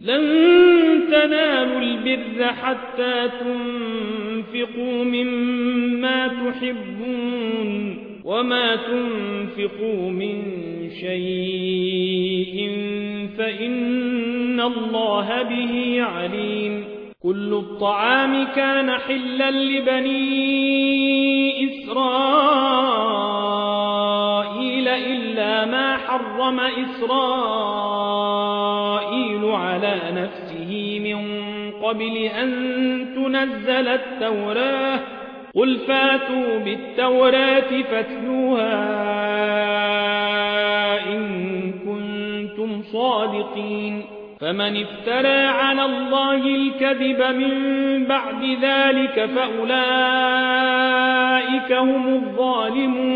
لن تنالوا البر حتى تنفقوا مما تحبون وما تنفقوا من شيء فإن الله به عليم. كل الطعام كان حلا لبني إسرائيل. إلا ما حرم إسرائيل على نفسه من قبل أن تنزل التوراة. قل فاتوا بالتوراة فاتلوها إن كنتم صادقين. فمن افترى على الله الكذب من بعد ذلك فأولئك هم الظالمون.